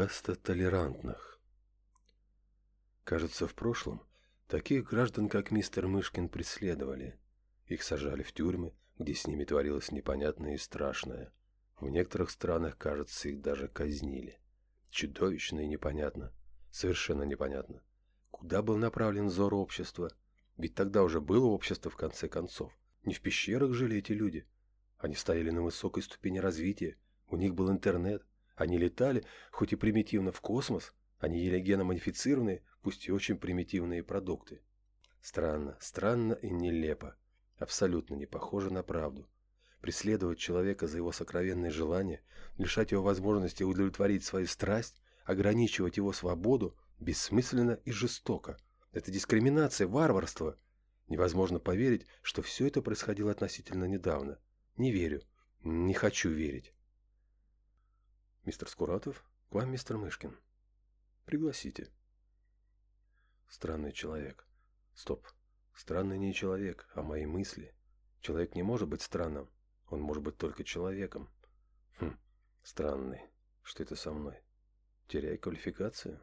Каста толерантных. Кажется, в прошлом таких граждан, как мистер Мышкин, преследовали. Их сажали в тюрьмы, где с ними творилось непонятное и страшное. В некоторых странах, кажется, их даже казнили. Чудовищно и непонятно. Совершенно непонятно. Куда был направлен взор общества? Ведь тогда уже было общество в конце концов. Не в пещерах жили эти люди. Они стояли на высокой ступени развития. У них был интернет. Они летали, хоть и примитивно, в космос. Они ели геномодифицированные, пусть и очень примитивные продукты. Странно, странно и нелепо. Абсолютно не похоже на правду. Преследовать человека за его сокровенные желания, лишать его возможности удовлетворить свою страсть, ограничивать его свободу бессмысленно и жестоко. Это дискриминация, варварство. Невозможно поверить, что все это происходило относительно недавно. Не верю. Не хочу верить. «Мистер Скуратов, к вам мистер Мышкин. Пригласите». Странный человек. Стоп. Странный не человек, а мои мысли. Человек не может быть странным. Он может быть только человеком. Хм, странный. Что это со мной? Теряю квалификацию?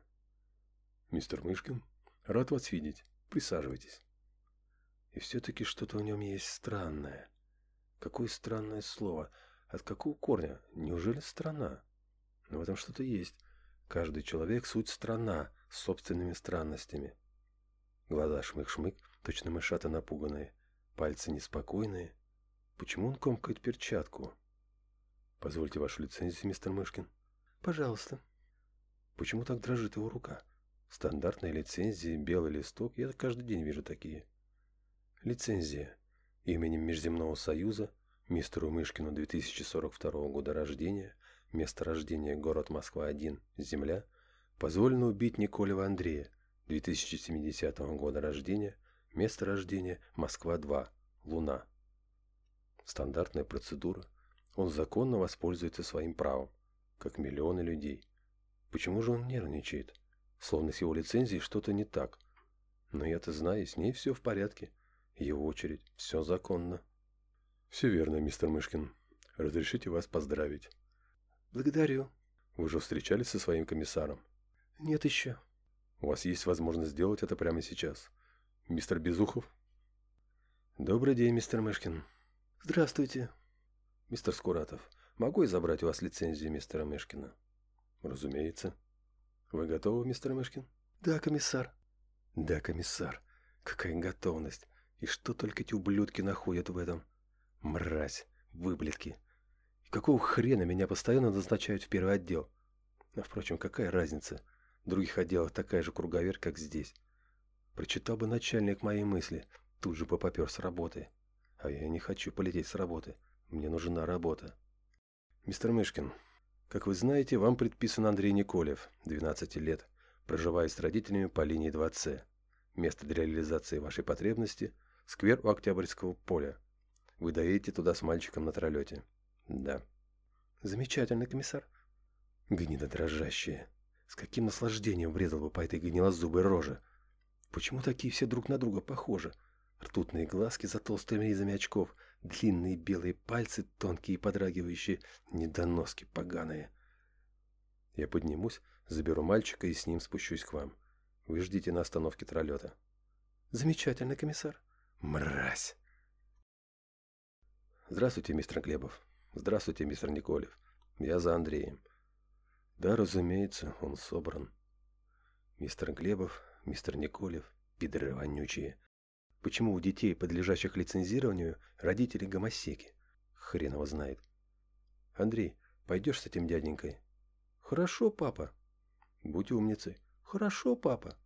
Мистер Мышкин, рад вас видеть. Присаживайтесь. И все-таки что-то в нем есть странное. Какое странное слово. От какого корня? Неужели страна? Но в этом что-то есть. Каждый человек – суть страна с собственными странностями. Глаза шмык-шмык, точно мышата напуганные. Пальцы неспокойные. Почему он комкает перчатку? Позвольте вашу лицензию, мистер Мышкин. Пожалуйста. Почему так дрожит его рука? Стандартная лицензия, белый листок. Я каждый день вижу такие. Лицензия. Именем Межземного Союза, мистеру Мышкину 2042 года рождения, Место рождения город Москва-1, Земля. Позволено убить Николева Андрея, 2070 года рождения. Место рождения Москва-2, Луна. Стандартная процедура. Он законно воспользуется своим правом, как миллионы людей. Почему же он нервничает? Словно с его лицензией что-то не так. Но я-то знаю, с ней все в порядке. Его очередь, все законно. Все верно, мистер Мышкин. Разрешите вас поздравить. «Благодарю». «Вы уже встречались со своим комиссаром?» «Нет еще». «У вас есть возможность сделать это прямо сейчас. Мистер Безухов?» «Добрый день, мистер Мышкин». «Здравствуйте». «Мистер Скуратов, могу я забрать у вас лицензию мистера Мышкина?» «Разумеется». «Вы готовы, мистер Мышкин?» «Да, комиссар». «Да, комиссар. Какая готовность. И что только эти ублюдки находят в этом? Мразь, выблетки. Какого хрена меня постоянно назначают в первый отдел? А впрочем, какая разница? В других отделах такая же круговерть, как здесь. Прочитал бы начальник мои мысли, тут же бы попер с работы. А я не хочу полететь с работы. Мне нужна работа. Мистер Мышкин, как вы знаете, вам предписан Андрей Николев, 12 лет, проживая с родителями по линии 2С. Место для реализации вашей потребности – сквер у Октябрьского поля. Вы доедете туда с мальчиком на троллете. Да. Замечательно, комиссар. Гнида дрожащая. С каким наслаждением врезал бы по этой гнилозубой роже. Почему такие все друг на друга похожи? Ртутные глазки за толстыми ризами очков, длинные белые пальцы, тонкие и подрагивающие, недоноски поганые. Я поднимусь, заберу мальчика и с ним спущусь к вам. Вы ждите на остановке троллета. Замечательно, комиссар. Мразь! Здравствуйте, мистер Глебов. «Здравствуйте, мистер Николев. Я за Андреем». «Да, разумеется, он собран». «Мистер Глебов, мистер Николев, пидоры вонючие. Почему у детей, подлежащих лицензированию, родители гомосеки? Хрен его знает». «Андрей, пойдешь с этим дяденькой?» «Хорошо, папа». «Будь умницей». «Хорошо, папа».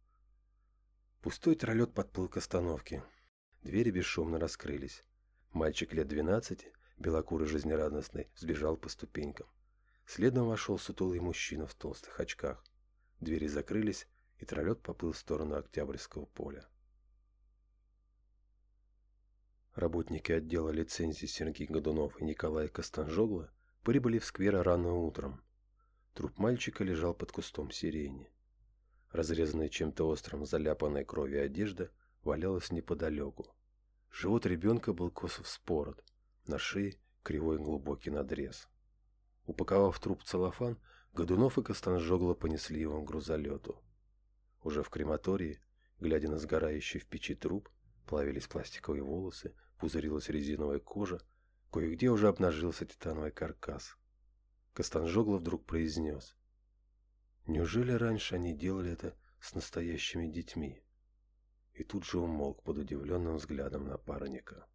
Пустой троллет подплыл к остановке. Двери бесшумно раскрылись. Мальчик лет двенадцати белокурый жизнерадостный, сбежал по ступенькам. Следом вошел сутулый мужчина в толстых очках. Двери закрылись, и троллет поплыл в сторону Октябрьского поля. Работники отдела лицензии Сергей Годунов и Николай Костанжогла прибыли в сквер рано утром. Труп мальчика лежал под кустом сирени. Разрезанная чем-то острым, заляпанной кровью одежда валялась неподалеку. Живот ребенка был косо вспорот, на шее кривой глубокий надрез. Упаковав труп целлофан, Годунов и Костанжогло понесли его к грузолету. Уже в крематории, глядя на сгорающий в печи труп, плавились пластиковые волосы, пузырилась резиновая кожа, кое-где уже обнажился титановый каркас. Костанжогло вдруг произнес. Неужели раньше они делали это с настоящими детьми? И тут же умолк под удивленным взглядом напарника.